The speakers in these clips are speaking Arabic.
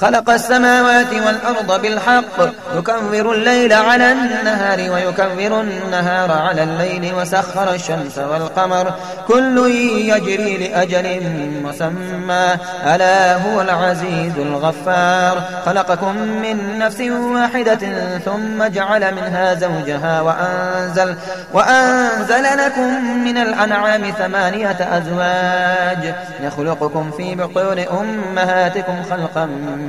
خلق السماوات والأرض بالحق. يكور الليل على النهار ويكور النهار على الليل وسخر الشمس والقمر. كل يجري لأجل مسمى. ألا هو العزيز الغفار. خلقكم من نفس واحدة ثم جعل منها زوجها وأنزل, وأنزل لكم من الأنعام ثمانية أزواج. يخلقكم في بطون أمهاتكم خلقا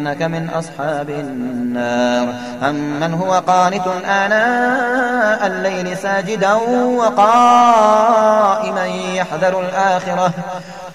إنك من أصحاب النار. أمن هو قانت آناء الليل ساجدا وقائما يحذر الآخرة.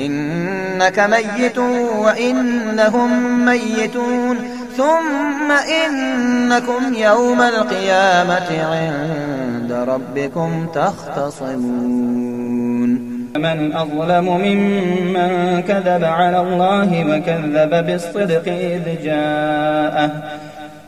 إنك ميت وإنهم ميتون ثم إنكم يوم القيامة عند ربكم تختصمون. من أظلم ممن كذب على الله وكذب بالصدق إذ جاءه.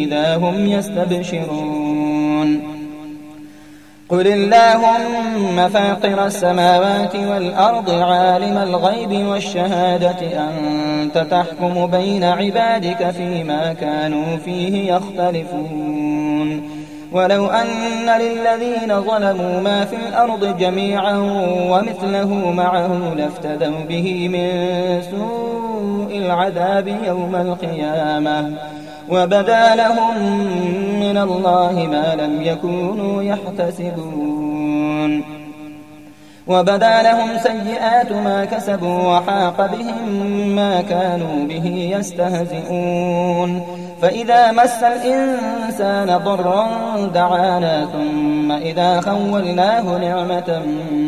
إذا هم يستبشرون. قل اللهم فاطر السماوات والأرض عالم الغيب والشهادة أنت تحكم بين عبادك فيما كانوا فيه يختلفون. ولو أن للذين ظلموا ما في الأرض جميعا ومثله معه لافتدوا به من سوء العذاب يوم القيامة. وبدا لهم من الله ما لم يكونوا يحتسبون. وبدا لهم سيئات ما كسبوا وحاق بهم ما كانوا به يستهزئون. فإذا مس الإنسان ضر دعانا ثم إذا خولناه نعمة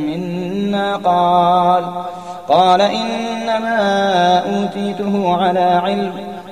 منا قال قال إنما أوتيته على علم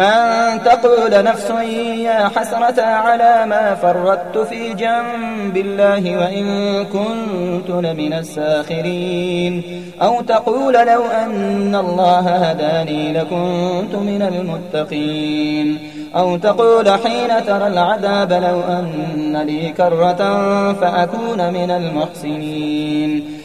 أن تقول نفس يا حسرة على ما فردت في جنب الله وإن كنت لمن الساخرين. أو تقول لو أن الله هداني لكنت من المتقين. أو تقول حين ترى العذاب لو أن لي كرة فأكون من المحسنين.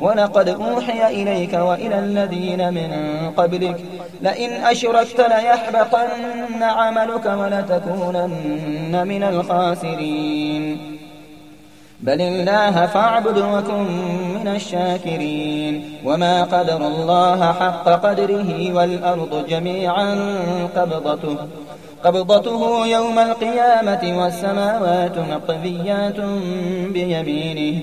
ولقد أوحي إليك وإلى الذين من قبلك. لئن أشركت ليحبطن عملك ولتكونن من الخاسرين. بل الله فاعبد وكن من الشاكرين. وما قدر الله حق قدره والأرض جميعا قبضته. قبضته يوم القيامة والسماوات مقضيات بيمينه.